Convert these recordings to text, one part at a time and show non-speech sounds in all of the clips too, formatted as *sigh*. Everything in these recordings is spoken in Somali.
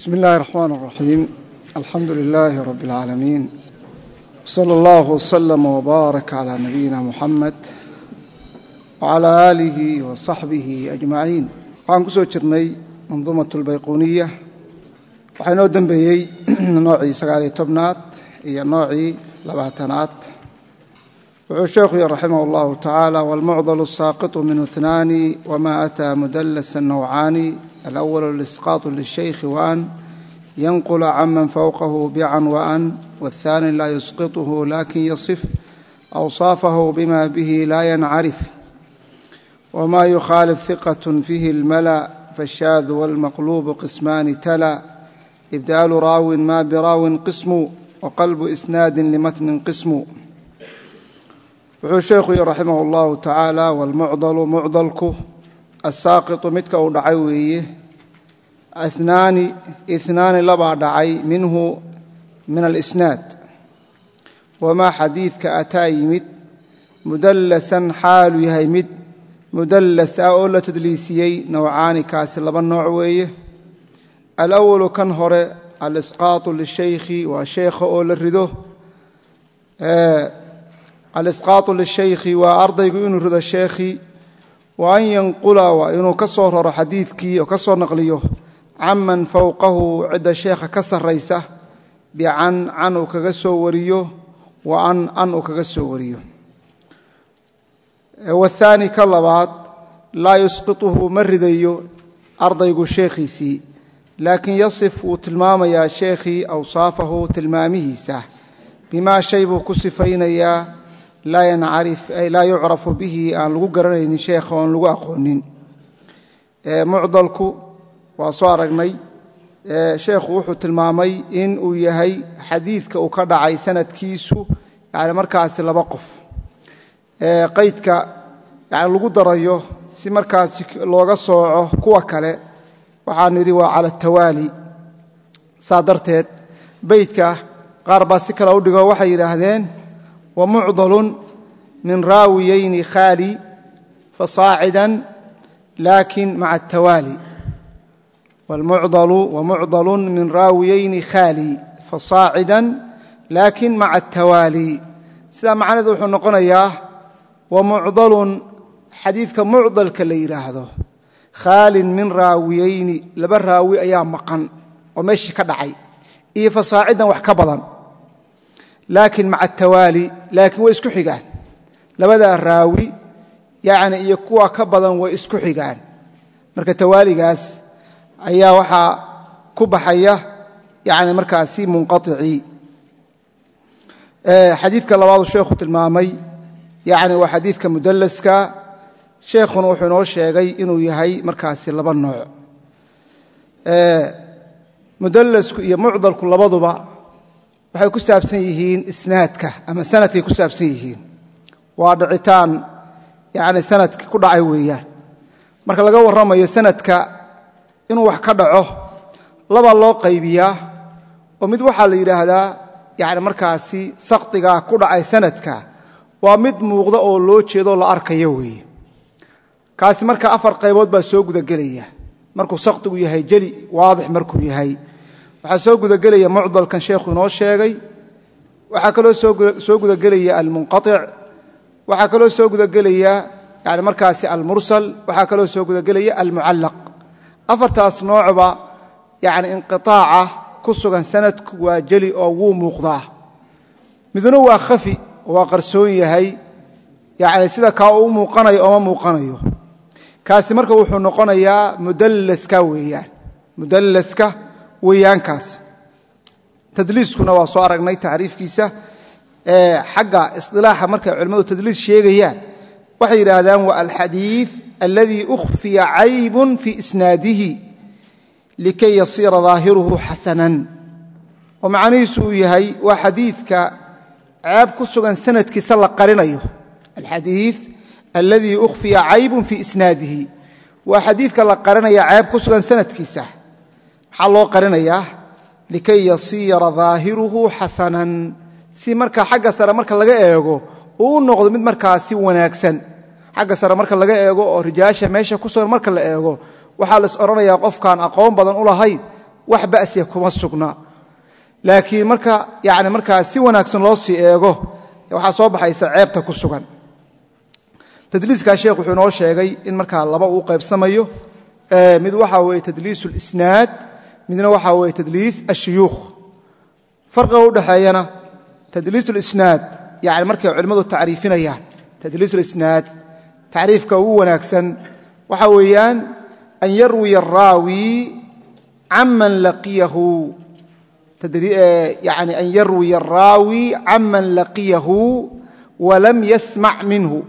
bsmi اllahi الرحmn الرaxيim alxamdu لilaahi rab اlcaalamiin wslى اllah wslm wbaarak clى nabiyina muxamed wclى aalihi waصaxbihi ajmaciin waxaan ku soo jirnay manduumaة اlbayquniya waxaa inoo dembeeyey *clears throat* noocii sagaaliyo tobnaad iyo noocii labaatanaad wuxuu sheekhu yhi raximah اllahu tacaala wاlmucdل الsaaqiط minhu اثnaani wma أtىa mudlsa nawcaani alأwl اlisqaaط lلshaykhi waan yanqula canman fowqahu bcan waan wالثani laa yusqiطhu lakin yaصif awصaafahu bima bihi laa yancarif wma yukhaalif ثiqaة fihi اlmala faالshaadu wاlmaqlubu qismaani tala ibdaalu raawin ma biraawin qismu waqalbu isnaadi limatnin qismu wuxuu sheekhu yihi raximah اllahu tacaala wاlmucdalu mucdalku asaaqitu midka uu dhacay weeye. Naani inaani labaa dhacay minhu min alisnaad. Wamaa xadiidka ataa yimid? Mudallasan xaalu yahay mid mudallas ah oo la tadliisiyey nawcaani kaasi laba nooc weeye. Alawalu kan hore alisqaatu lishaykhi waa sheekha oo la rido. Alisqaatu lishaykhi waa ardaygu inuu rido sheekhii wa an yanqula waa inuu ka soo raro xadiidkii oo ka soo naqliyo canman fowqahu cidda sheekha ka sarraysa bican can uu kaga soo wariyo wa an an uu kaga soo wariyo. Waathaani ka labaad laa yusqituhu ma ridayo ardaygu sheekhiisii laakiin yasif wuu tilmaamayaa sheekhii awsaafahu tilmaamihiisa bimaa shay buu ku sifaynayaa laa yucrafu bihi aan lagu garanaynin sheekha oon lagu aqoonin. Mucdalku waa soo aragnay. Sheekhu wuxuu tilmaamay in uu yahay xadiidka uu ka dhacay sanadkiisu yani markaasi laba qof. Qaydka yani lagu darayo si markaasi looga sooco kuwa kale waxaan nidhi waa cala tawaali. Saa darteed beydka qaar baa si kale u dhigo waxay yidhaahdeen mucdalun min raawiyayni khaali fasaacidan laakin maca atawaali wlmucdalu wamucdalu min raawiyayni khaali fasaacidan laakin maca atawaali sidaa macnaheedu wuxuu noqonayaa wa mucdalun xadiidka mucdalka la yidhaahdo khaalin min raawiyayni laba raawi ayaa maqan oo meeshii ka dhacay iyo fasaacidan wax ka badan laakiin maca atawaali laakiin way isku xigaan. Labadaa raawi yani iyo kuwa ka badan way isku xigaan. Marka tawaaligaas ayaa waxaa ku baxaya yani markaasi munqaicii xadiidka labaadu sheekhu tilmaamay yani waa xadiidka mudalaska sheekhuna wuxuu inoo sheegay inuu yahay markaasi laba nooc. Mudalasku iyo mucdalku labaduba waxay ku saabsan yihiin isnaadka ama sanadkay ku saabsan yihiin. Waa dhicitaan yani sanadka ku dhacay weeyaan. Marka laga warramayo sanadka inuu wax ka dhaco laba loo qaybiyaa oo mid waxaa la yidhaahdaa yani markaasi sakdigaa ku dhacay sanadka waa mid muuqda oo loo jeedo la arkayo weeye. Kaasi marka afar qaybood baa soo gudagelaya markuu sakdigu yahay jeli waadix markuu yahay waxaa soo gudagelaya mucdalkan sheekhu inoo sheegay. Waxaa kaloo soo gudagelaya almunqaic waxaa kaloo soo gudagelaya yani markaasi almursal. Waxaa kaloo soo gudagelaya almucallaq afartaas noocba yani inqiaaca ku sugan sanadku waa jeli oo wuu muuqdaa. Midna waa khafi waa qarsoon yahay. Yani sida kaa uu muuqanayo ooma muuqanayo. Kaasi marka wuxuu noqonayaa mudalaska weeyaan. Mudalaska weeyaankaas. Tadliiskuna waa soo aragnay tacriifkiisa. Xagga isilaaxa markay culimmadu tadliis sheegayaan waxay yidhaahdaan waa alxadiid aladii ukhfiya caybun fii isnaadihi likay yasiira daahiruhu xasanan. Oo macnihiisu uu yahay waa xadiidka ceeb ku sugan sanadkiisa la qarinayo. Alxadiid aladii ukhfiya caybun fii isnaadihi. Waa xadiidka la qarinaya ceeb ku sugan sanadkiisa maxaa loo qarinayaa likay yasiira daahiruhu xasanan. Si marka xagga sare marka laga eego uu noqdo mid markaasi wanaagsan. Xagga sare marka laga eego oo rijaasha meesha ku sugan marka la eego waxaa las odhanayaa qofkaan aqoon badan u lahayn wax ba'siya kuma sugna. Laakiin marka yani markaa si wanaagsan loo sii eego waxaa soo baxaysa ceebta ku sugan. Tadliiskaa sheekh wuxuu inoo sheegay in markaa laba uu qaybsamayo mid waxaa weeye tadliis اlisnaad midna waxaa weye tadliis ashuyuukh farqiga u dhexeeyana tadliis lisnaad yani markay culimmadu tacriifinayaan tadliis lisnaad tacriifka ugu wanaagsan waxa weeyaan an yarwiya araawi canman laqiyahu. Yani an yarwiya araawi canman laqiyahu walam yasmac minhu.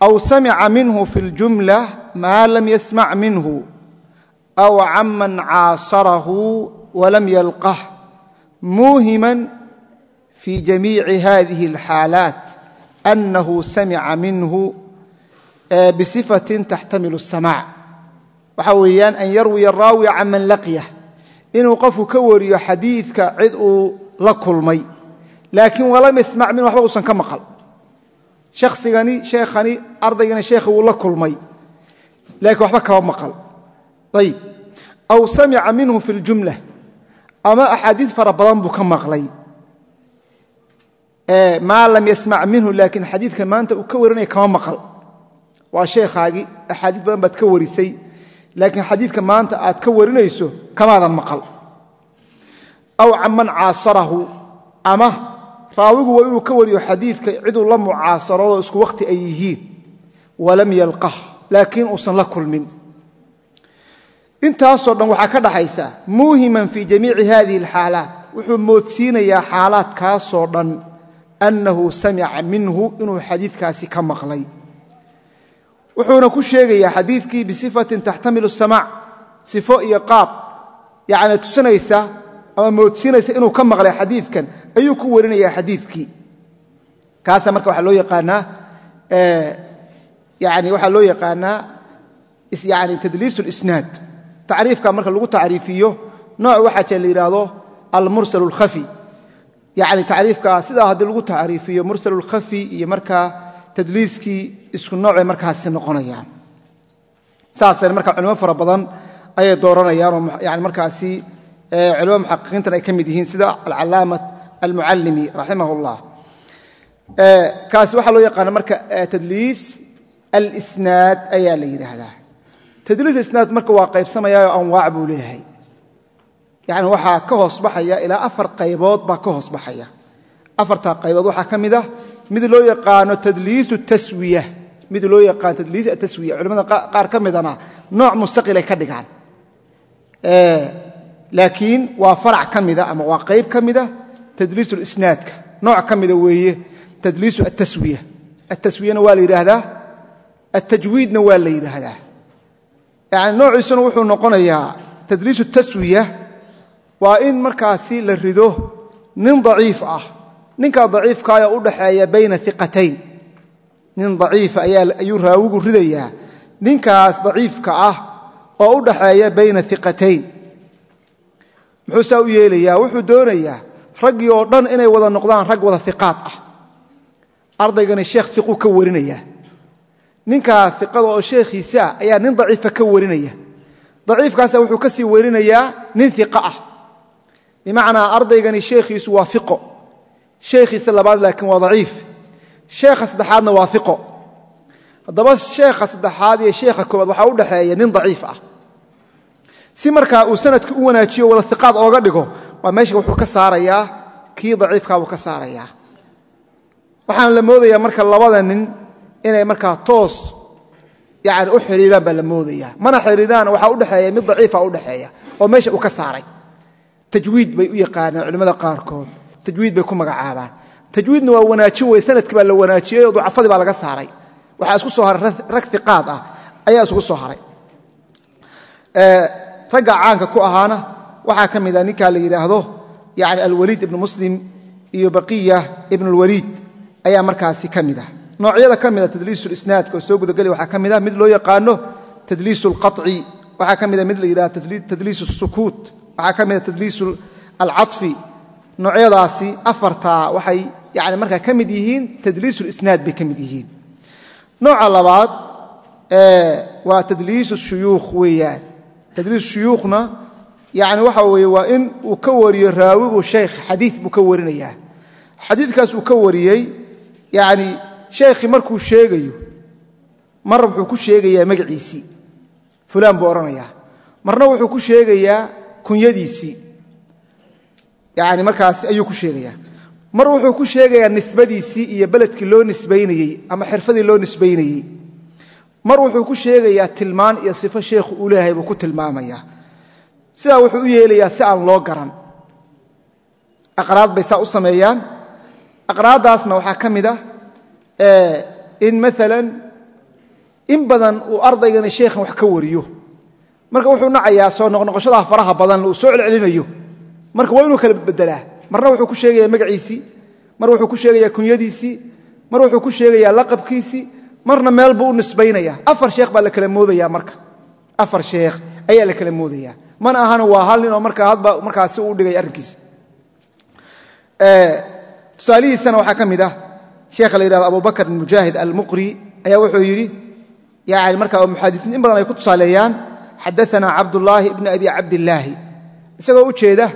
Aw samica minhu fi اljumla maa lam yasmac minhu aw caman caasarahu walam yalqah muuhiman fii jamiici hadihi alxaalaat anahu samica minhu bisifatin taxtamilu asamaac waxaa weeyaan an yarwiya araawi can man laqyah inuu qofku ka wariyo xadiidka cid uu la kulmay laakiin walam yasmac min waxba uusan ka maqal shaksigani sheekhani ardaygani sheekhi wuu la kulmay laakiin waxba kaba maqal ayib aw samica minhu fi اljumla ama axaadiid fara badan buu ka maqlay. Maa lam yasmac minhu laakiin xadiidka maanta uu ka warinaya kama maqal. Waa sheekhaagii axaadiis badan baad ka warisay laakiin xadiidka maanta aad ka warinayso kamaadan maqal. Aw caman caasarahu ama raawigu waa inuu ka wariyo xadiidka ciduu la mucaasaroodo isku wakhti ay yihiin walam yalqah laakiin uusan la kulmin intaasoo dhan waxaa ka dhaxaysa muuhiman fii jamiici hadihi alxaalaat wuxuu moodsiinayaa xaalaadkaasoo dhan annahu samica minhu inuu xadiidkaasi ka maqlay. Wuxuuna ku sheegayaa xadiidkii bisifatin taxtamilu samaac sifo iyo qaab yani tusinaysa ama moodsiinaysa inuu ka maqlay xadiidkan ayuu ku warinayaa xadiidkii. Kaasa marka waxaa loo yaqaanaa yani waxaa loo yaqaanaa yani tadliis اlisnaad tacriifka marka lagu tacriifiyo nooc waxaa jee la yidhaahdo almursal اlkhafi yani tacriifka sidaa haddii lagu tacriifiyo mursal اlkhafi iyo markaa tadliiskii isku noocay markaasi noqonayaan saasayna marka culimo fara badan ayay dooranayaan oo yani markaasi culimada muxaqiqiintan ay ka mid yihiin sida alcalaamat almucallimi raximah اllah kaasi waxaa loo yaqaana marka tadliis alisnaad ayaa la yidhaahdaa tadliis isnaad marka waa qaybsamayaao anwaac buu leeyahay. Yani waxaa ka hoos baxaya ilaa afar qaybood baa ka hoos baxaya. Afartaa qaybood waxaa ka mid ah mid loo yaqaano tadliis taswiya. Mid loo yaqaano tadliis ataswiya culimada qaar ka midana nooc mustaqilay ka dhigaan. Laakiin waa farac ka mida ama waa qayb ka mida tadliis lisnaadka nooc ka mida weeye tadliis ataswiya ataswiyana waa la yidhaahdaa atajwiidna waa la yidhaahdaa yani noociisuna wuxuu noqonayaa tadliis taswiya waa in markaasi la rido nin daciif ah. Ninkaa daciifkaayoo u dhaxeeya bayna iqatayn nin daciifa ayuu raawigu ridayaa. Ninkaas daciifka ah oo u dhaxeeya bayna iqatayn muxuu saa u yeelayaa wuxuu doonayaa raggii oo dhan inay wada noqdaan rag wada iqaad ah. Ardaygani sheekh iquu ka warinaya ninkaa iqada oo sheekhiisa ah ayaa nin daciifa ka warinaya. Daciifkaasa wuxuu ka sii warinayaa nin iqa ah. Bimacnaa ardaygani sheekhiisu waa iqo sheekhiisa labaad laakiin waa daciif. Sheekha saddexaadna waa iqo haddaba sheekha saddexaad iyo sheekha koobaad waxaa u dhexeeya nin daciif ah. Si markaa uu sanadka u wanaajiyo wada iqaad ooga dhigo waa meesha wuxuu ka saarayaa kii daciifkaabuu ka saarayaa waxaana la moodayaa marka labada nin inay markaa toos yani u xidhiiraan baa la moodaya. Mana xidhiiraan waxaa udhexeeya mid daciifa udhexeeya oo meesha uu ka saaray. Tajwiid bay u yaqaanaan culimmada qaarkood. Tajwiid bay ku magacaabaan. Tajwiidna waa wanaajin wey sannadkii baa la wanaajiyey oo ducafadii baa laga saaray. Waxaa isku soo haray rag iqaad ah ayaa isugu soo haray. Ragga caanka ku ahaana waxaa ka mida ninkaa la yidhaahdo yani alwaliid ibnu muslim iyo baqiya ibn اlwaliid ayaa markaasi ka mid ah noocyada ka mida tadliis isnaadka oo soo gudageli waxaa ka mid ah mid loo yaqaano tadliis اlqaطci waxaa ka mida mid la yidhahdo tadliis الsukuut waxaa ka mida tadliis alcaطfi noocyadaasi afartaa waxay yani markaa ka mid yihiin tadliis اlisnaad bay ka mid yihiin nooca labaad waa tadliis الshuyuukh weeyaan tadliis shuyuukhna yani waxa weeye waa in uu ka wariyo raawigu shaykh xadiid buu ka warinayaa xadiidkaas uu ka wariyey yani shaykhii markuu sheegayo marna wuxuu ku sheegayaa magaciisii fulaan buu odhanayaa marna wuxuu ku sheegayaa kunyadiisii yani markaas ayuu ku sheegayaa. Mar wuxuu ku sheegayaa nisbadiisii iyo beledkii loo nisbaynayey ama xirfadii loo nisbaynayey. Mar wuxuu ku sheegayaa tilmaan iyo sifo sheekhu uu leeyahay buu ku tilmaamayaa sidaa wuxuu u yeelayaa si aan loo garan. Aqraad bay saa u sameeyaan. Aqraaddaasna waxaa ka mid ah in maalan in badan uu ardaygani sheekhan wax ka wariyo. Marka wuxuu nacayaa soo noqnoqoshadaa faraha badan uu soo celcelinayo. Marka waa inuu kala bedelaa marna wuxuu ku sheegayaa magaciisii mar wuxuu ku sheegayaa kunyadiisii mar wuxuu ku sheegayaa laqabkiisii marna meel buu u nisbaynaya afar sheekh baa la kala moodaya marka. Afar sheekh ayaa la kala moodaya mana ahana waa hal nin oo markaa hadba markaasi uu dhigay arrinkiisa. Tusaalihiisana waxaa ka mid ah sheekha la yidhahdo abubakr mujaahid almuqri ayaa wuxuu yidhi yani markaa muxaadisiin in badan ay ku tusaaleeyaan xadaanaa cabdullaahi bni abi cabdillaahi isagoo u jeeda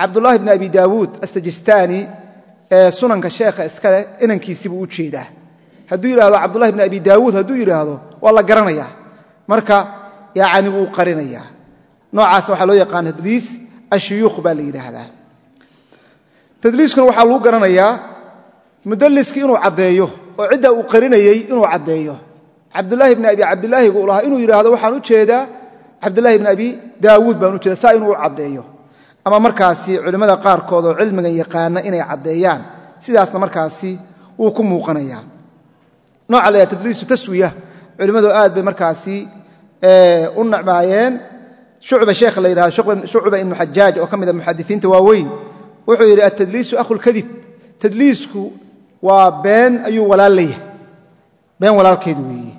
cabdullaahi bni abi daawuud asajistaani ee sunanka sheekha iskaleh inankiisibuu u jeedaa. Hadduu yidhahdo cabdullahi bni abi daawuud hadduu yidhaahdo waa la garanaya marka yani wuu qarinayaa. Noocaas waxaa loo yaqaan tadliis ashuyuukh baa la yidhaahdaa. Tadliiskuna waxaa lagu garanayaa mudaliski inuu caddeeyo oo ciddaa uu qarinayey inuu caddeeyo. Cabdulaahi bni abi cabdilaahigu u lahaa inuu yidhaahdo waxaan u jeedaa cabdulahi bni abi daawuud baan u jeeda saa inuu u caddeeyo. Ama markaasi culimmada qaarkood oo cilmigan yaqaana inay caddeeyaan sidaasna markaasi wuu ku muuqanayaa nooca la tadliisu taswiya. Culimmadu aad bay markaasi u nacmaayeen. Shucba sheekha la yidhahdo shucba ibnu xajaaj oo ka mida muxadisiinta waaweyn wuxuu yidhi atadliisu akhulkadib tadliisku waa been ayuu walaal leeyahay. Been walaalkeed weeye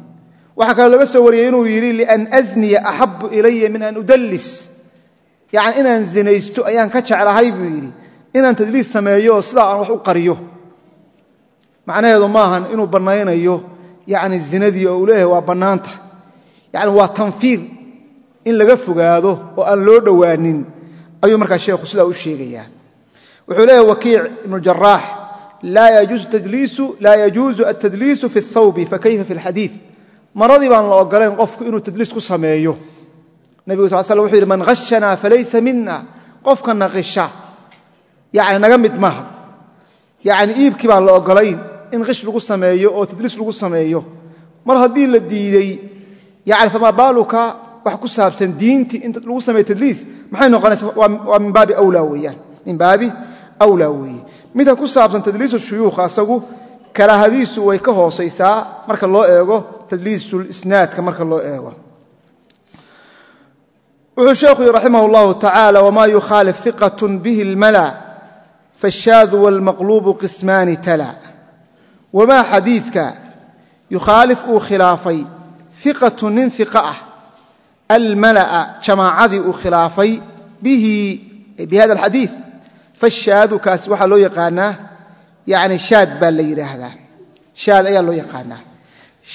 waxaa kaloo laga soo wariyey inuu yidhi lian asniya axabu ilaya min an udallis. Yacni inaan zinaysto ayaan ka jeclahay buu yidhi. Inaan tadliis sameeyo sidaa aan wax u qariyo. Macnaheedu maahan inuu bannaynayo yacni zinadii oo uu leeyahay waa bannaanta. Yacni waa tanfiir in laga fogaado oo aan loo dhowaanin ayuu markaa sheekhu sidaa u sheegayaa. Wuxuu leeyahay wakiic ibnu jaraax laa yajuusu altadliisu fi اthawbi fakayfa fi اlxadiid maradii baan la ogolayn qofku inuu tadliis ku sameeyo. Nebigu sal sl wuxuu yidhi man hashanaa falaysa mina qofka naqisha yani naga mid maaha yacni iibkii baan la ogolayn in qish lagu sameeyo oo tadliis lagu sameeyo. Mar haddii la diidey yani famaa baaluka wax ku saabsan diintii in lagu sameeyo tadliis maxay noqonaysa? Waa min baabi wlaa weeyaan. Min baabi awlaa weeye midka ku saabsan tadliisu shuyuukha asagu karaahadiisu way ka hoosaysaa marka loo eego tadliisul isnaadka marka loo eego wuxuu sheekhu yii raximah اllahu tacaala wma yukhaalif iqat bihi اlmala faاshaadu wاlmaqlubu qismaani tala wamaa xadiidka yukhaalif uu khilaafay iqatu nin iqa ah almala'a jamaacadii uu khilaafay bihi bi hada alxadiid fashaadu kaasi waxaa loo yaqaanaa yani shaad baa la yidhaahdaa. Shaad ayaa loo yaqaanaa.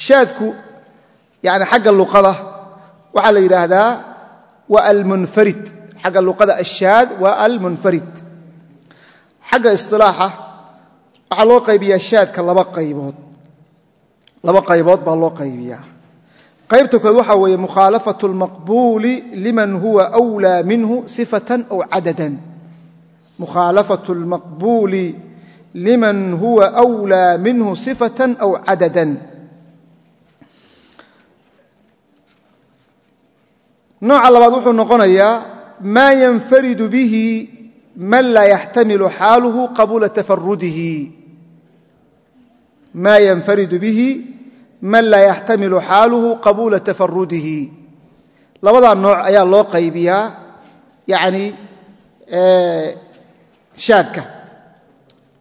Shaadku yani xagga luqada waxaa la yidhaahdaa waa almunfarid. Xagga luqada ashaad waa almunfarid. Xagga isilaaxa waxaa loo qaybiyaa shaadka laba qaybood. Laba qaybood baa loo qaybiyaa. Qaybta kood waxaa weeye mukhaalafatu اlmaqbuuli liman huwa أwlaa minhu sifatan aw cadadan mukhaalafatu اlmaqbuuli liman huwa أwlىa minhu sifatan aw cadadan nooca labaad wuxuu noqonayaa maa yanfaridu bihi man laa yaxtamilu xaaluhu qabula tafarudihi maa yanfaridu bihi man laa yaxtamilu xaaluhu qabuula tafarudihi labadaa nooc ayaa loo qaybiyaa yani shaadka.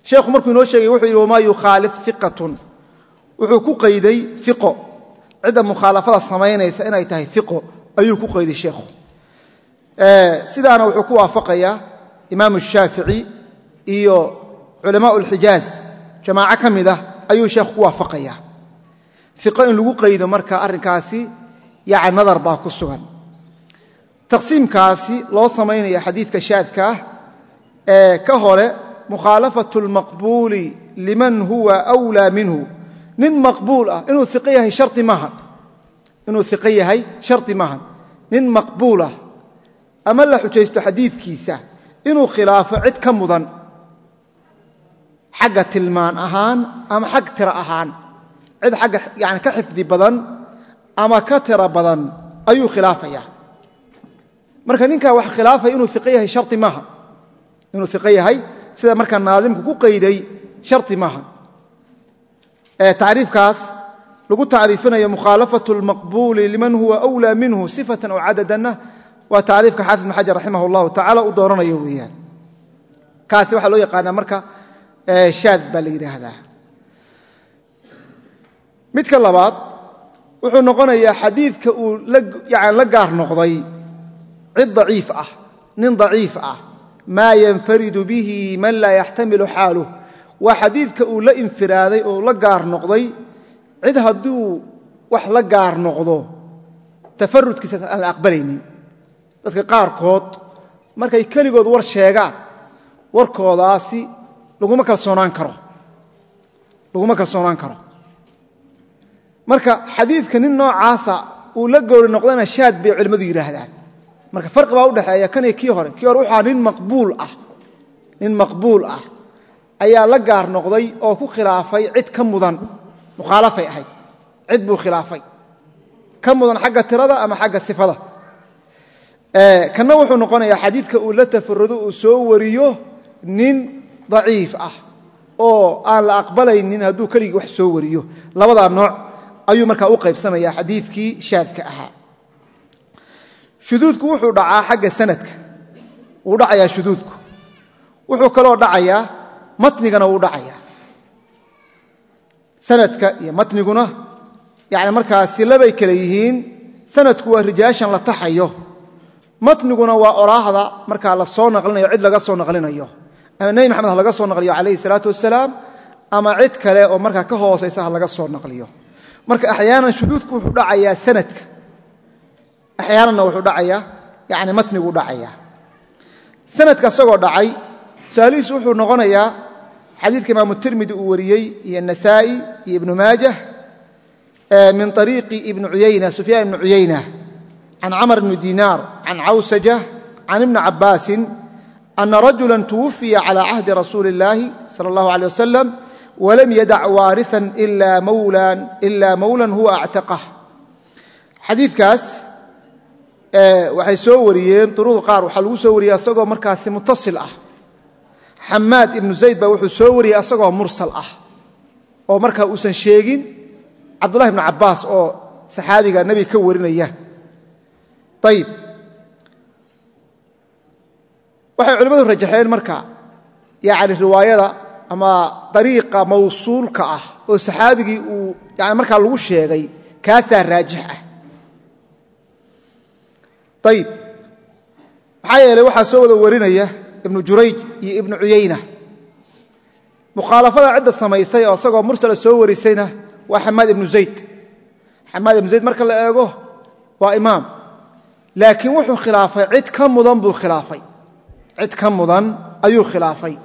Sheekhu markuu inoo sheegay wuxuu yidhi wamaa yukhaalif iqatun wuxuu ku qayday iqo cidda mukhaalafada samaynaysa inay tahay iqo ayuu ku qayday sheekhu. Sidaana wuxuu ku waafaqayaa imaamu shaafici iyo culamaa اlxijaaz jamaaco ka mid ah ayuu sheekhu ku waafaqaya iqo in lagu qaydo marka arrinkaasi yani nadar baa ku sugan. Taqsiimkaasi loo samaynaya xadiidka shaadka ah ka hore mukhaalafatu lmaqbuuli liman huwa wlaa minhu. Nin maqbuul ah inuu iqo yahay hari maaha inuu iqo yahay shardi maahan nin maqbuul ah ama la xujaysto xadiidkiisa inuu khilaafo cid ka mudan. Xagga tilmaan ahaan ama xag tira ahaan. Cid xagga yani ka xifdi badan ama ka tira badan ayuu khilaafaya marka ninkaa wax khilaafaya inuu iqo yahay hari maaha inuu iqo yahay sida markaa naadimku ku qayday shari maaha. Tacriifkaas lagu tacriifinayo mukhaalafatu lmaqbuuli liman huwa wlaa minhu sifatan aw cadadanna waa tacriifka xaafid ibn xajar raximah llahu tacala u dooranayo weeyaan. Kaasi waxaa loo yaqaanaa marka shaad baa la yidhaahdaa. Midka labaad wuxuu noqonayaa xadiidka uu la gaar noqday cid daciif ah nin daciif ah maa yanfaridu bihi man laa yaxtamilu xaaluh. Waa xadiidka uu la infiraaday oo la gaar noqday. Cid hadduu wax la gaar noqdo tafarudkiisa aan la aqbalaynin. Dadka qaarkood markay keligood war sheegaan warkoodaasi laguma kalsoonaan karo. Laguma kalsoonaan karo. Marka xadiidka nin noocaasa uu la goori noqdana shaad bay culimmadu yidhaahdaan marka farqi baa udhexeeya kan iyo kii hore. Kii hore waxaa nin maqbuul ah. Nin maqbuul ah. Ayaa la gaar noqday oo ku khilaafay cid ka mudan. Mukhaalafay ahayd. Cid buu khilaafay. Ka mudan xagga tirada ama xagga sifada? Kanna wuxuu noqonayaa xadiidka uu la tafarado uu soo wariyo nin daciif ah oo aan la aqbalaynin hadduu keligii wax soo wariyo. Labadaa nooc ayuu markaa u qaybsamaya xadiidkii shaadka ahaa shuduudku wuxuu dhacaa xagga sanadka. Wuu dhacayaa shuduudku. Wuxuu kaloo dhacayaa matnigana wuu dhacayaa. Sanadka iyo matniguna yani markaa silabay kale yihiin sanadku waa rijaashan la taxayo. Matniguna waa oraahda markaa la soo naqlinayo cid laga soo naqlinayo. Ama nebi maxamed ha laga soo naqliyo calayhi salaatu wasalaam ama cid kale oo markaa ka hoosaysa ha laga soo naqliyo. Marka axyaanan shuduudku wuxuu dhacayaa sanadka axyaananna wuxuu dhacayaa yani matniguu dhacayaa sanadka isagoo dhacay tusaalihiisu wuxuu noqonayaa xadiidka imaamu tirmidi uu wariyey iyo nasaa'i iyo ibnu maajah min ariiqi ibni cuyayna sufyaan ibni cuyayna can camr bni dinaar can cawsaja can ibni cabbaasin ana rajula twufiya calى cahdi rasuuli اllaahi salى اllahu alيه wasalam walam yadac waariثa ila mowlan huwa actaqah xadiidkaas waxay soo wariyeen duruqda qaar waxaa lagu soo wariyey asagoo markaasi mutasil ah. Xamaad ibnu zayd baa wuxuu soo wariyey asagoo mursal ah oo markaa uusan sheegin cabdullahi ibnu cabbaas oo saxaabiga nebiga ka warinaya. Ayib waxay culimmadu rajaxeen marka yani riwaayada ama dariiqa mawsuulka ah oo saxaabigii uu yani markaa lagu sheegay kaasaa raajix ah ayib maxaa yeeley waxaa soo wada warinaya ibnu jurayj iyo ibnu cuyayna mukhaalafada cidda samaysay oo isagoo mursala soo warisayna waa xamaad ibnu zayd. Xamaad ibnu zayd marka la eego waa imaam. Laakiin wuxuu khilaafay cid ka mudan buu khilaafay. Cid ka mudan ayuu khilaafay.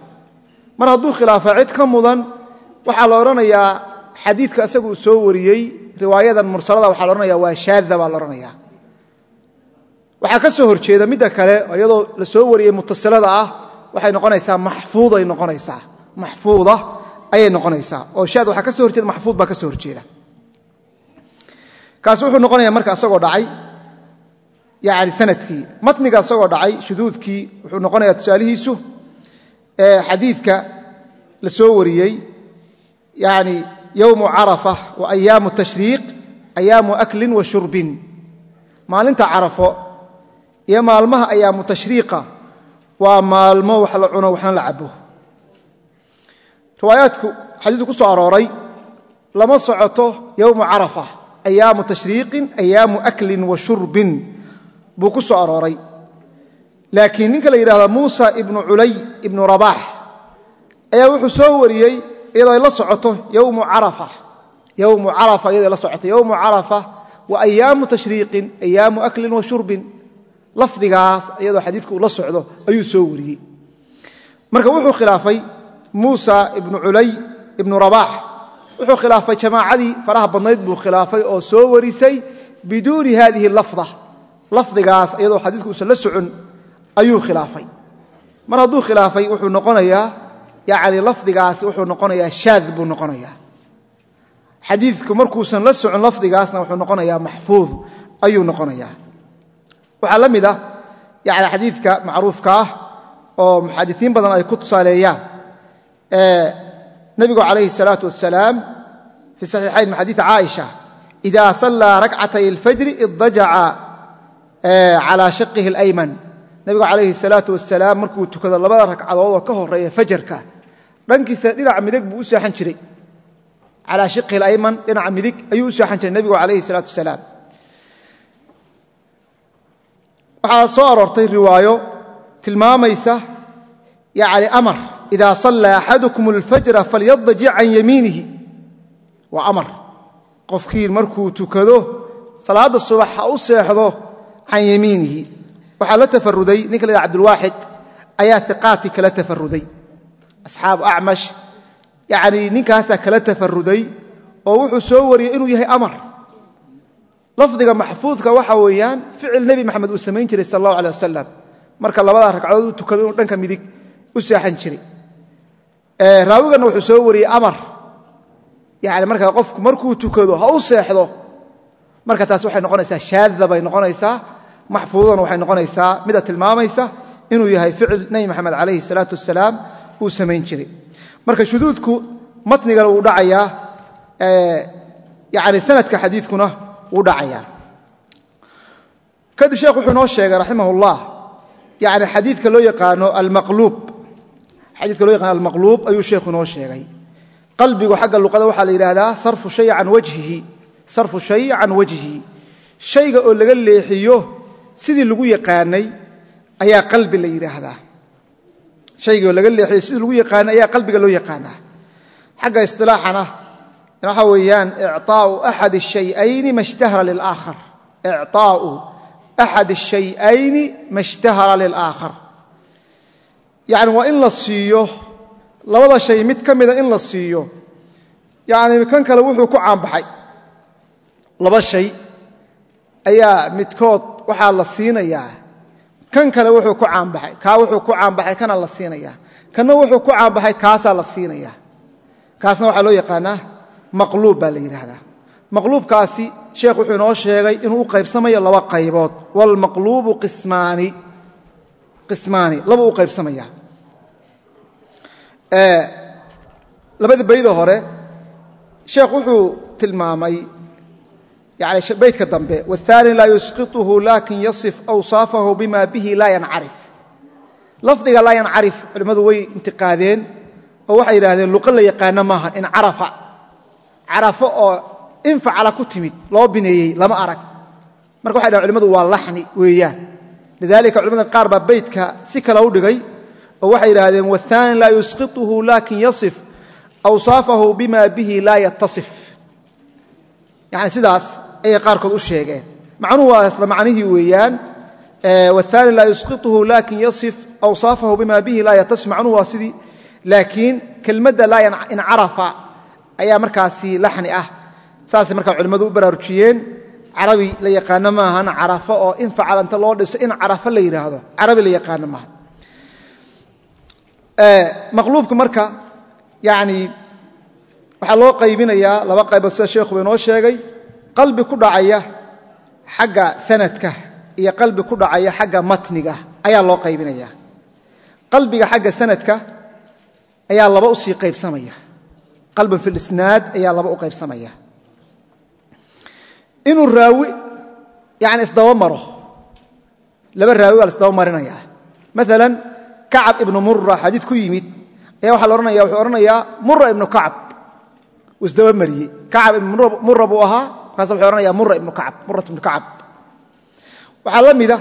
Mar hadduu khilaafay cid ka mudan waxaa la odhanayaa xadiidka isagu soo wariyey riwaayadan mursalada waxaa la odhanaya waa shaada baa la odhanaya waxaa ka soo horjeeda midda kale iyadoo la soo wariyey mutasilada ah waxay noqonaysaa maxfuuday noqonaysaa. Maxfuuda ayay noqonaysaa. Oo shaad waxaa ka so horjeeda maxfuud baa ka soo horjeeda. Kaasi wuxuu noqonaya marka isagoo dhacay yani sannadkii. Matniga isagoo dhacay shuduudkii wuxuu noqonayaa tusaalihiisu xadiidka la soo wariyey yani yowmu carafa wa ayaamu tashriiq ayaamu aklin wa shurbin. Maalinta carafo iyo maalmaha ayaamu tashriiqa waa maalmo wax la cuno waxna la cabo riwaayaadku xadiidku ku soo arooray lama socoto yowmu carafa ayaamu tashriiqin ayaamu aklin wa shurbin buu ku soo arooray. Laakiin ninka la yidhahdo muusa ibnu culay ibnu rabaax ayaa wuxuu soo wariyey iyadoo la socoto yowmu carafa. Yowmu carafa iyadoo la socoto yowmu carafa wa ayaamu tashriiqin ayaamu aklin wa shurbin lafdigaas iyadoo xadiidka uu la socdo ayuu soo wariyey. Marka wuxuu khilaafay muusa ibnu culay ibnu rabaax. Wuxuu khilaafay jamaacadii faraha badnayd buu khilaafay oo soo warisay biduuni hadihi lafda. Lafdigaas iyadoo xadiidku uusan la socon ayuu khilaafay. Mar hadduu khilaafay wuxuu noqonayaa yani lafdigaasi wuxuu noqonayaa shaad buu noqonayaa. Xadiidku markuusan la socon lafdigaasna wuxuu noqonayaa maxfuud ayuu noqonayaa waxaa la mid ah yani xadiidka macruufka ah oo muxaadisiin badan ay ku tusaaleeyaan nebigu calayhi salaatu wasalaam fii saxiixayn min caaisha ida sallaa rakcatay alfajri iddajaca calaa shaqihi alayman. Nebigu calayhi salaatu wasalaam markuu tukado labada ragcadood oo ka horreeya fajarka dhankiisa dhinaca midig buu u seexan jiray. Calaa shaqihi alayman dhinaca midig ayuu u seexan jiray nebigu calayhi salaatu wasalaam waxaa soo aroortay riwaayo tilmaamaysa yani amar ida sallaa axadukum اlfajra falyadajic can yamiinihi. Waa amar. Qofkii markuu tukado salaadda subax ha u seexdo can yamiinihi. Waxaa la tafaruday ninka la abdulwaaxid ayaa iqaadkii kala tafaruday asxaabu acmash yanii ninkaasaa kala tafaruday oo wuxuu soo wariyey inuu yahay amar lafdiga maxfuudka waxa weeyaan ficil nebi maxamed uu samayn jiray sal allahu aleh marka labada ragcadood uu tukado inuu dhanka midig u seexan jiray. Raawiganna wuxuu soo wariyey amar. Yani markaa qofku markuu tukado ha u seexdo marka taas waxay noqonaysaa shaadda bay noqonaysaa maxfuudana waxay noqonaysaa mida tilmaamaysa inuu yahay ficil nebi maxamed calayhi salaatu wasalaam uu samayn jiray. Marka shuduudku matnigana wuu dhacayaa yani sanadka xadiidkuna wuu dhacayaa kadib sheekh wuxuu noo sheegay raximah ullah yani xadiidka loo yaqaano almaqluub. Xadiidka loo yaqaano almaqluub ayuu sheekhu noo sheegay. Qalbigu xagga luqada waxaa la yidhaahdaa sarfu shay can wajhihi sarfu shay can wajhihi. Shayga oo laga leexiyo sidii lagu yaqaanay ayaa qalbi la yidhaahdaa. Shayga oo laga leexiyo sidii lagu yaqaanay ayaa qalbiga loo yaqaanaa. Xagga istilaaxana waxaa weeyaan icaau axad shayayni mashtahara lilaakar icaau axad shayayni mashtahara lilaakhar yani waa in la siiyo labada shay mid ka mida in la siiyo. Yani kan kale wuxuu ku caanbaxay. Laba shay ayaa midkood waxaa la siinayaa. Kan kale wuxuu ku caanbaxay. Kaa wuxuu ku caanbaxay kana la siinayaa. Kanna wuxuu ku caanbaxay kaasaa la siinayaa. Kaasna waxaa loo yaqaanaa maqluub baa la yidhaahdaa maqluubkaasi sheekh wuxuu inoo sheegay inuu u qaybsamayo laba qaybood waalmaqluubu qismaani qismaani laba u qaybsamaya labada baydo hore sheekh wuxuu tilmaamay yani baydka dambe wاthaani laa yusqiطuhu lakin yaصif awsaafahu bima bihi laa yancarif lafdiga laa yancarif culimmadu way intiqaadeen oo waxay yidhahdeen luqo la yaqaano maaha in carafa carafo oo infacala ku timid loo bineeyey lama arag. Marka waxay dhahan culimmadu waa laxni weeyaan. Lidaalika culimmada qaar baa beytka si kale u dhigay oo waxay yidhaahdeen wathani laa yusqituhu laakin yasif awsaafahu bima bihi laa yatasif yani sidaas ayay qaarkood u sheegeen. Macnuhu waa isla macnihii weeyaan wathani laa yusqituhu laakin yasif awsaafahu bima bihi laa yatasif macnuhu waa sidii laakiin kelmadda laa incarafa ayaa markaasi laxni ah. Saasay markaa culimmadu u baraarujiyeen. Carabi la yaqaano maahan carafo oo in facalanta loo dhiso in carafo la yidhaahdo carabi la yaqaano maaha maqluubka marka yani waxaa loo qaybinayaa laba qaybood sida sheekhuba inoo sheegay. Qalbi ku dhacaya xagga sanadka iyo qalbi ku dhacaya xagga matniga ayaa loo qaybinaya qalbiga xagga sanadka ayaa laba u sii qaybsamaya qalbun fi lisnaad ayaa laba u qaybsamaya inuu raawi yani isdaba maro laba raawi baa la isdaba marinaya maalan kacab ibnu mura xadiid ku yimid ayaa waxaa la ohanaya wuxuu odhanayaa mura ibnu kacab uu isdaba mariyey kacab ibnu mura buu ahaa markaasa wuxuu ohanaya mura ibnu kacab murat ibnu kacab waxaa la mida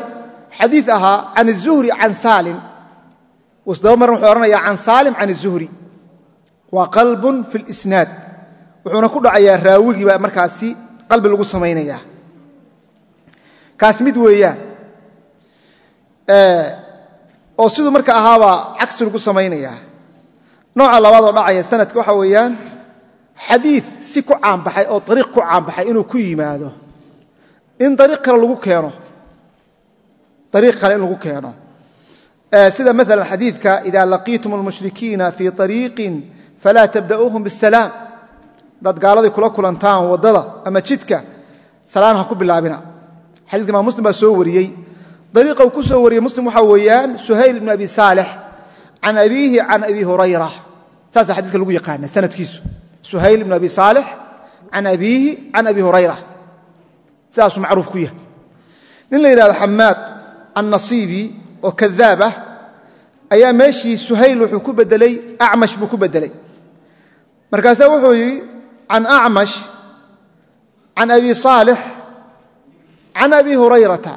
xadiid ahaa can الzuhri can saalim uu isdaba marin wuxuu ohanaya can saalim can الzuhri waa qalbun fi اlisnaad wuxuuna ku dhacayaa raawigii baa markaasi qalbi lagu samaynaya kaas mid weeyaan oo siduu marka ahaabaa cagsi lagu samaynayaa. Nooca labaad oo dhacaya sanadka waxa weeyaan xadiid si ku caanbaxay oo ariiq ku caanbaxay inuu ku yimaado. In ariiq kale lagu keeno. Ariiq kale in lagu keeno. Sida maala xadiidka ida laqiitum almushrikiina fii ariiqin falaa tabda'uuhum bisalaam hadaad gaaladii kula kulantaan waddada ama jidka salaan ha ku bilaabina xadidka imaam muslim baa soo wariyey dariiqa uu ku soo wariyey muslim waxaa weeyaan suhayl ibn abi saalix can abiihi can abi hurayra saasaa xadidka lagu yaqaana sanadkiisu suhayl ibn abi saalix can abiihi can abi hurayra sidaasuu macruuf ku yahay nin la yidhahdo xamaad annasiibi oo kadaab ah ayaa meeshii suhayl wuxuu ku bedelay acmash buu ku bedelay markaasaa wuxuu yidhi can acmash can abi saalix can abi hurayrata.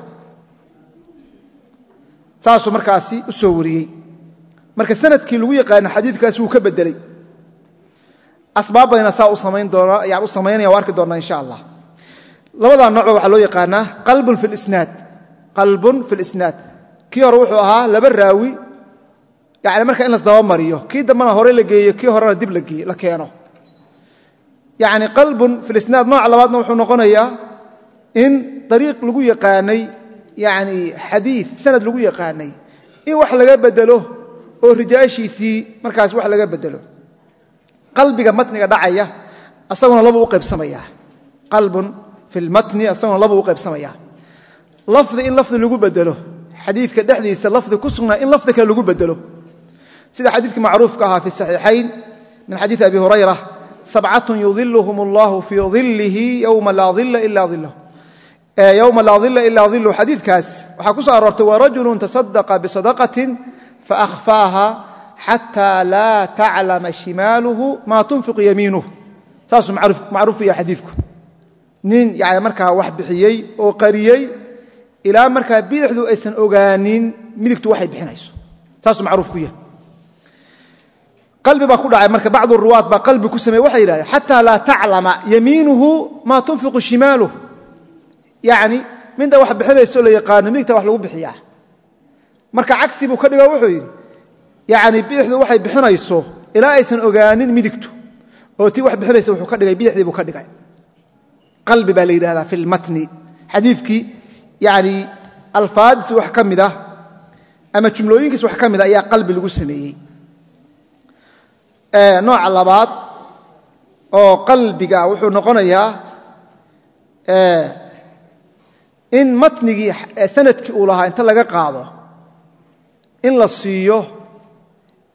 Saasuu markaasi u soo wariyey. Marka sannadkii lagu yaqaana xadiidkaas wuu ka bedelay asbaab bayna saa u samaynaya o arki doonnaa insha allah. Labadaa noocba waxaa loo yaqaanaa qalbun fi lisnaad kii hore wuxuu ahaa yani marka in lasdaba mariyo kii dambena hore la geeyo kii horena dib la keeno. Yani qalbun fi lisnaad nooca labaadna wuxuu noqonayaa in dariiq lagu yaqaanay yani xadiid sanad lagu yaqaanay in wax laga bedelo oo rijaashiisii markaas wax laga bedelo qalbiga matniga dhacaya asaguna laba u qaybsamaya. Qalbun fi lmatni asaguna laba u qaybsamaya. Lafdi in lafdi lagu bedelo xadiidka dhexdiisa lafdi ku sugnaa in lafdi kale lagu bedelo sida xadiidka macruufka ahaa fi saxiixayn min xadiid abi hurayra sabcatun yudiluhum allahu fii dilihi yowma laa ila ilaa dilu xadiidkaas waxaa ku soo aroortay warajulu tasadaqa bisadaqatin faahfaaha xataa laa taclama shimaaluhu maa tunfiqu yamiinuh saasuu macruuf ku yahay xadiidku. Nin yani markaa wax bixiyey oo qariyey ilaa markaa bidixdu aysan ogaanin midigtu waxay bixinayso. Saasuu macruuf ku yahay qalbi baa ku dhacay marka bacdu ruwaad baa qalbi ku sameye waxay yidhahdeen xataa laa taclama yamiinuhu maa tunfiqu shimaaluh yani midda wax bixinayso la yaqaano midigta wax lagu bixiyaa. Marka cagsi buu ka dhigo wuxuu yidhi yani bidixdu waxay bixinayso ilaa aysan ogaanin midigtu. Oo tii wax bixinaysa wuxuu ka dhigay bidixdii buu ka dhigay. Qalbi baa la yidhahdaa fi lmatni xadiidkii yani alfaadisi wax ka mid ah ama jumlooyinkiis wax ka mid a ayaa qalbi lagu sameeyey nooca labaad oo qalbiga wuxuu noqonayaa in matnigii sannadkii uu lahaa inta laga qaado in la siiyo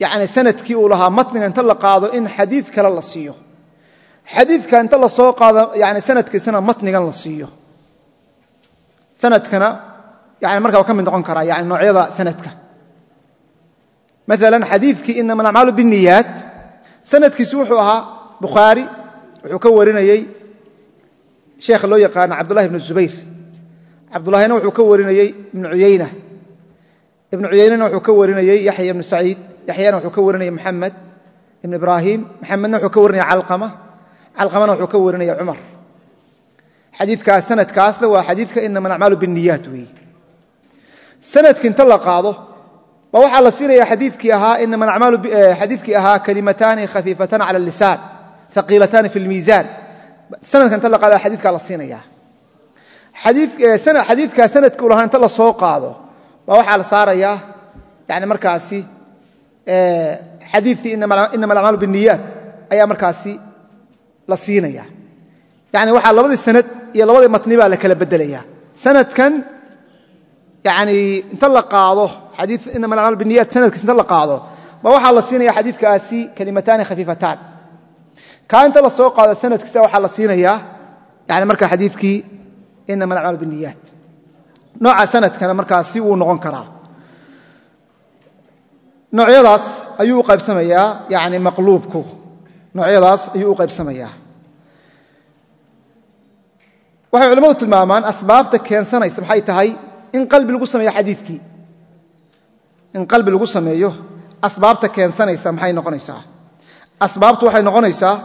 yani sannadkii uu lahaa matniga inta la qaado in xadiid kale la siiyo. Xadiidka inta la soo qaado yani sanadkiisana matnigan la siiyo. Sanadkana yani markaa ka mid noqon karaa yani noocyada sanadka. Maala xadiidkii inama alacmaalu biniyaat sanadkiisu wuxuu ahaa bukhaari wuxuu ka warinayey sheekha loo yaqaano cabdullahi ibnu zubayr. Cabdullahina wuxuu ka warinayey ibnu uyayna. Ibnu cuyaynana wuxuu ka warinayey yaxya ibnu saciid yaxyana wuxuu ka warinayey maxamed ibnu ibraahim maxamedna wuxuu ka warinaya calqama calqamana wuxuu ka warinaya cumar. Xadiikaas sanadkaasna waa xadiidka inama alacmaalu biniyaat weeye sanadki inta la qaado ba waxaa la siinaya xadiikii ahaa alacmaalu xadiidkii ahaa kalimataani khafiifatan cala lisaan haqiilataani fi lmiisaan sanadka inta la qaada xadiidkaa la siinaya xadiidkaa sanadki u lahaa inta la qaado baa waxaa la saarayaa yani markaasi xadiikii inama alacmaalu biniyaat ayaa markaasi la siinaya yani waxaa labadii sanad iyo labadii matni baa la kala bedelaya sanadkan yani inta la qaado inama alacmaal biniyat sanadkiis inta la qaado ba waxaa la siinaya xadiidkaasi kalimataani khafiifataan kaa inta la soo qaado sanadkiisa waxaa la siinayaa yani marka xadiidkii inama alacmaal biniyaat nooca sanadkana markaasi wuu noqon karaa. Noocyadaas ayuu u qaybsamayaa yani maqluubku. Noocyadaas ayuu u qaybsamayaa. Waxay culimmadu tilmaamaan asbaabta keensanaysa maxay tahay in qalbi lagu sameeyo xadiikii in qalbi lagu sameeyo asbaabta keensanaysa maxay noqonaysaa? Asbaabtu waxay noqonaysaa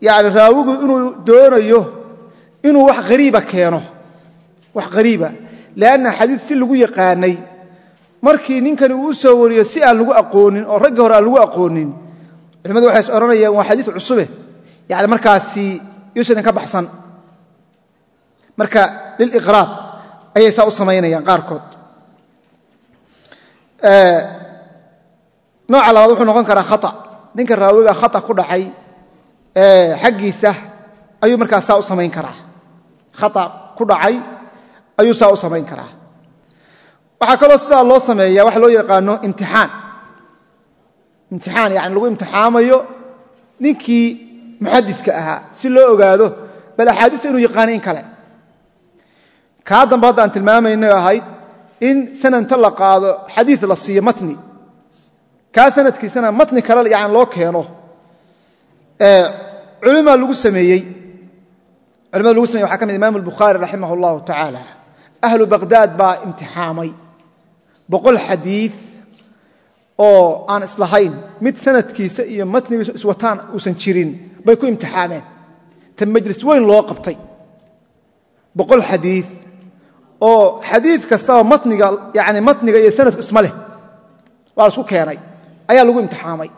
yani raawigu inuu doonayo inuu wax hariiba keeno. Wax hariiba lanna xadiid si lagu yaqaanay markii ninkani uu u soo wariyo si aan lagu aqoonin oo raggii hore aan lagu aqoonin culimmadu waxay is odhanayaan waa xadiid cusube. Yani markaasi yuusan ka baxsan. Marka liliqraab ayay saa u samaynayaan qaarkood. Nooca labaad wuxuu noqon karaa khata. Ninka raawiga khata ku dhacay xaggiisa ayuu markaa saa u samayn karaa. Khata ku dhacay ayuu saa u samayn karaa. Waxaa kaloo sidaa loo sameeya waxa loo yaqaano imtixaan. Imtixaan yani lagu imtixaamayo ninkii muxadidka ahaa si loo ogaado bal axaadiista inuu yaqaano in kale kaa dambe hadda aan tilmaamayno ahayd in sanadta la qaado xadiid la siiyo matni. Kaa sanadkiisana matni kale yani loo keeno. Culima lagu sameeyey. Culimada lagu sameyey waxa ka mid imam albukhaari raximah allahu tacaala. Ahlu baqhdaad baa imtixaamay. Boqol xadiid oo aan islahayn. Mid sanadkiisa iyo matnigiisa iswataan uusan jirin. Bay ku imtixaameen. Ta majlis weyn loo qabtay. Boqol xadiid oo xadiid kastaba matniga iyo sanadku isma leh. Waa la isku keenay. Ayaa lagu imtixaamay.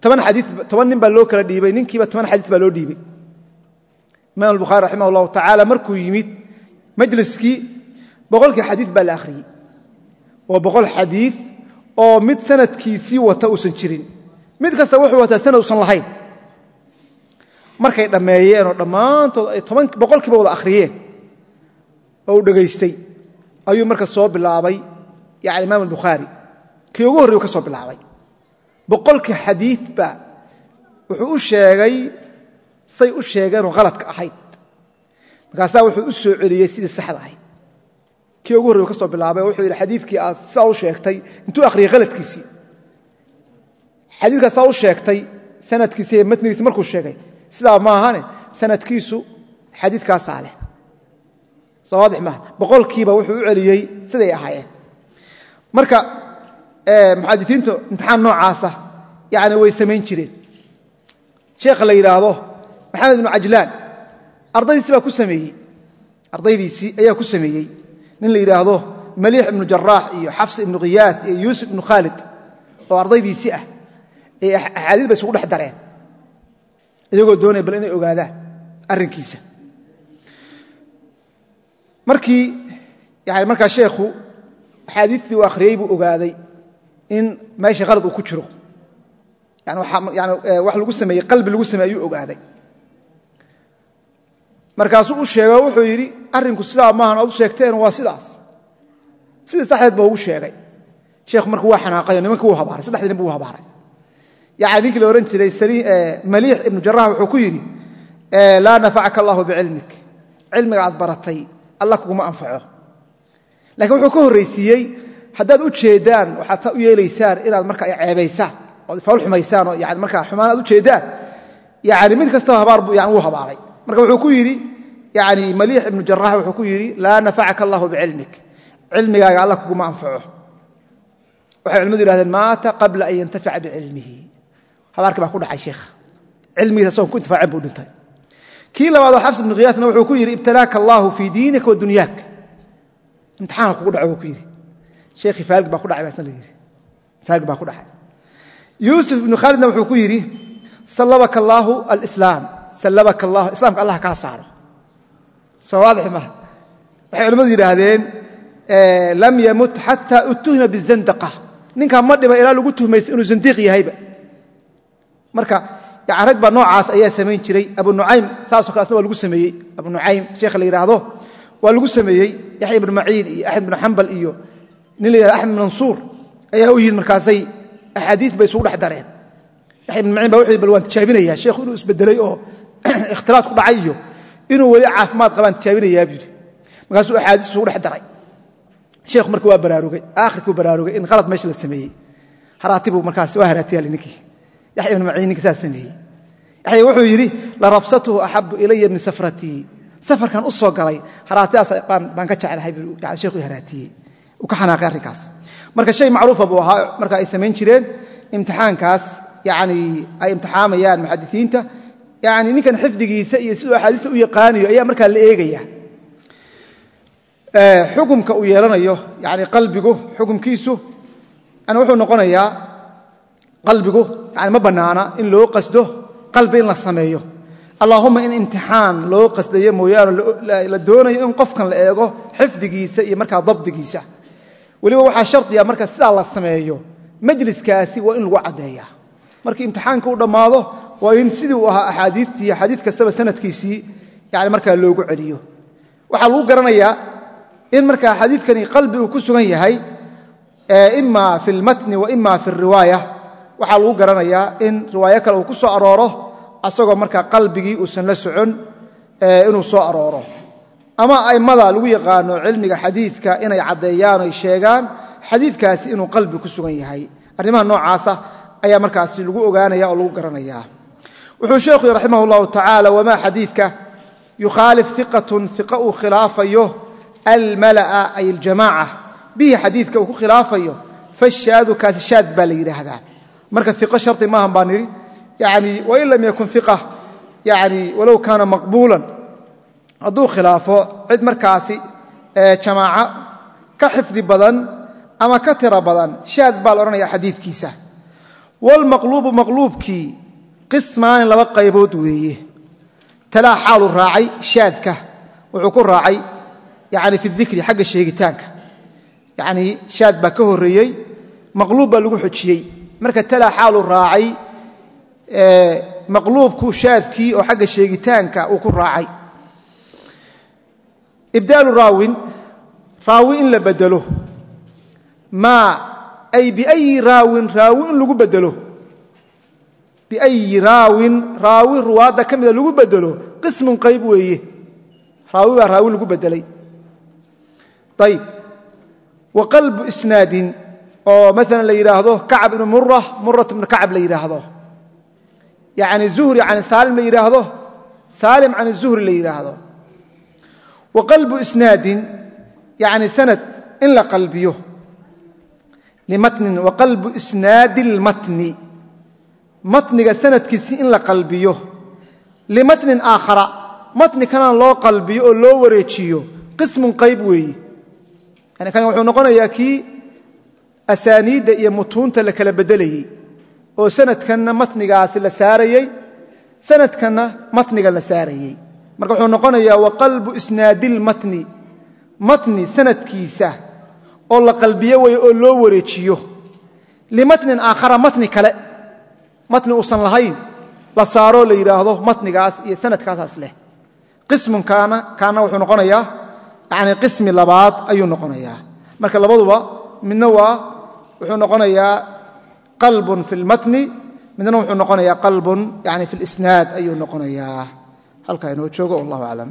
Toban xadii nin baa loo kala dhiibay ninkiiba toban xadiid baa loo dhiibay. Imaam albukhaari raximah allahu tacaala markuu yimid majliskii boqolkii xadiid baa la akhriyey. Oo boqol xadiid oo mid sanadkiisii wata uusan jirin. Mid kasta wuxuu wataa sanad usan lahayn. Markay dhammeeyeen oo dhammaantood ay boqolkiiba wada akhriyeen oo uu dhegaystay ayuu marka soo bilaabay. Yani imaam albukhaari kii ugu horrey u ka soo bilaabay. Boqolkii xadiidba wuxuu u sheegay say u sheegeenoo haladka ahayd. Markaasaa wuxuu u soo celiyey sidii saxda ahayd. Kii ugu horrey ka soo bilaabay wuxuu yidhi xadiidkii aad sidaa u sheegtay intuu akhriyey haladkiisii xadiidkaa saa u sheegtay sanadkiisi iyo matnigiisi markuu sheegay. Sidaa maahane sanadkiisu xadiidkaasaa leh soo waadix maaha boqolkiiba wuxuu u celiyey siday ahaayeen. Marka muxadisiintu imtixaan noocaasa yani way samayn jireen. Sheekha la yidhaahdo maxamed ibnu cajlaan ardaydiisi baa ku sameeyey. Ardaydiisii ayaa ku sameeyey. Nin la yidhaahdo maliix ibnu jaraax iyo xafs ibnu khiyaad iyo yuusuf ibnu khaalid oo ardaydiisii ah ee axaadiis bay isugu dhex dareen. Iyagoo doonaya bal inay ogaadaan arrinkiisa markii yani markaa sheekhu axaadiistii uu akhriyey buu ogaaday in meesha khalad uu ku jiro. Yani wax lagu sameeyey qalbi lagu sameeye ayuu ogaaday. Markaasuu u sheego wuxuu yidhi arrinku sidaa maahan oad u sheegteen waa sidaas. Sidii saxdeed ba ugu sheegay. Sheekhu marka waa xanaaqayo nimanki wuu habaaray saddexdii nin bu habaaray. Yani ninkii la ohan jiray maliix ibnu jarax wuxuu ku yidhi laa nafacaka allahu bicilmik cilmiga aad baratay alla kuguma anfaco. Lakiin wuxuu ka horraysiiyey haddaad u jeedaan waxaad u yeelaysaan inaad marka ceebaysaan ood fawl xumaysaan oo yani markaa xumaan aad u jeedaan yani mid kastaba habaar buu yani wuu habaaray. Marka wuxuu ku yidhi yani maliix ibnu jarax wuxuu ku yidhi laa nafacaka allahu bicilmik cilmigaaga alla kuguma anfaco. Waxay culimadu yihahdeen maata qabla an yantafica bicilmihi habaarkii baa ku dhacay sheikha cilmigiisa asagoon ku intifaacen buu dhintay kii labaadoo xafs ibnu khiyaasna wuxuu ku yidhi ibtalaaka allahu fii diinika wa dunyaak. Imtixaana kugu dhaco buu ku yidhi. Sheekhii faalgi baa ku dhacay baa isna la yidhi. Faalgi baa ku dhacay. Yuusuf ibnu khaalidna wuxuu ku yidhi sallabaka allaahu alislaam sallabaka allahu islaamka allah kaa saaro. Soo waadix maha waxay culimmadu yidhaahdeen lam yamut xataa utuhima bizandaqa. Ninkaa ma dhiba ilaa lagu tuhmaysa inuu zandiiq yahayba. Marka rag baa noocaas ayaa samayn jiray. Abu nucaym saasoo kale asna waa lagu sameeyey. Abu nucaym sheekha la yidhaahdo waa lagu sameeyey. Yaxya ibnu maciin iyo axmed ibnu xambal iyo nin la yihahdo axmed mansuur ayaa u yimid markaasay axaadiis bay isugu dhex dareen. Yaxya ibnu maciin ba wuxuu bal waan tijaabinayaa sheekhu inuu isbedelay oo *clears throat* ikhtilaad ku dhacay iyo inuu weli caafimaad qabaan tijaabinayaa buu yidhi. Markaasuu axaadiis isugu dhex daray. Sheekhu marka waa baraarugay aakhirkuu baraarugay in khalad meesha la sameeyey. Haraati yaxya ibnu maciin ninka saas sameeyey yaxya wuxuu yidhi larabsatuhu axabu ilaya min safratii safarkan u soo galay haraatidaas baan ka jeclahay sheekhu haraatiyey. Uu ka xanaaqay arrinkaas. Marka shay macruufa buu ahaa marka ay samayn jireen imtixaankaas yani ay imtixaamayaan muxadisiinta yani ninkan xifdigiisa iyo siduu axaadiista u yaqaanayo ayaa markaa la eegaya. Xukumka uu yeelanayo yani qalbigu xukumkiisu wuxuu noqonayaa qalbigu yani ma bannaana in loo qasdo qalbi in la sameeyo. Allaahuma in imtixaan loo qasdayo mooyaane la doonayo in qofkan la eego xifdigiisa iyo markaa dabdigiisa. Weliba waxaa shardiya marka sidaa la sameeyo majliskaasi waa in lagu caddeeya markii imtixaanka u dhammaado waa in sidii uu ahaa axaadiitii xadiid kastaba sanadkiisii yani markaa loogu celiyo. Waxaa lagu garanayaa in markaa xadiidkani qalbi uu ku sugan yahay ima fi lmatni wa ima fi riwaaya waxaa lagu garanayaa in riwaayo kale uu ku soo arooro asagoo markaa qalbigii uusan la socon inuu soo arooro. Ama a'immada lagu yaqaano cilmiga xadiidka inay caddeeyaan oy sheegaan xadiidkaasi inuu qalbi ku sugan yahay. Arrimaha noocaasa ayaa markaasi lagu ogaanaya oo lagu garanaya wuxuu sheekhu raximah اllahu tacaala wamaa xadiidka yukhaalif iqatun iqa uu khilaafayo almala'a ay aljamaaca. Bihi xadiidka uu ku khilaafayo fashaadu kaasi shaad baa la yidhaahdaa marka iqo shardi maahan baa nidhi. Yani wain lam yakun iqa yani walow kaana maqbuulan. Hadduu khilaafo cid markaasi jamaaco ka xifdi badan ama ka tira badan shaad baa la odhanaya xadiidkiisa. Wlmaqluubu maqluubkii qismaani laba qaybood weeye. Talaa xaalu raacay shaadka wuxuu ku raacay yani fi dikri xagga sheegitaanka. Yani shaad baa ka horreeyey maqluub baa lagu xojiyey marka talaa xaalu raacay maqluubku shaadkii oo xagga sheegitaanka uu ku raacay. Ibdaalu raawin raawi in la bedelo. Maa ay biayi raawin raawi in lagu bedelo. Biayi raawin raawi ruwaadda ka mida lagu bedelo qismun qayb weeye. Raawi baa raawi lagu bedelay. Ayib wa qalbu isnaadin oo maalan la yidhaahdo kacab ibnu mura murat ibnu kacab la yidhaahdo. Yani zuhri can saalim la yidhaahdo saalim can zuhri la yidhaahdo. Wa qalbu isnaadin yani sanad in la qalbiyo. Limatnin wa qalbu isnaadi lmatni matniga sanadkiisi in la qalbiyo. Limatnin aakhara matni kalena loo qalbiyo oo loo wareejiyo. Qismun qayb weeye yani kan wuxuu noqonayaa kii asaaniidda iyo mutuunta la kala beddelayey oo sanadkanna matnigaasi la saarayey sanadkanna matniga la saarayey. Marka wuxuu noqonayaa wa qalbu isnaadilmatni matni sanadkiisa oo la qalbiyo weeye oo loo wareejiyo. Limatnin aakhara matni kale matni uusan lahayn la saaroo la yidhaahdo matnigaas iyo sanadkaasaas leh. Qismun kaana kaana wuxuu noqonayaa yani qismi labaad ayuu noqonayaa. Marka labaduba midna waa wuxuu noqonayaa qalbun fi lmatni midna wuxuu noqonayaa qalbun yani fi lisnaad ayuu noqonayaa. Halkaa inoo joogo wallahu aclam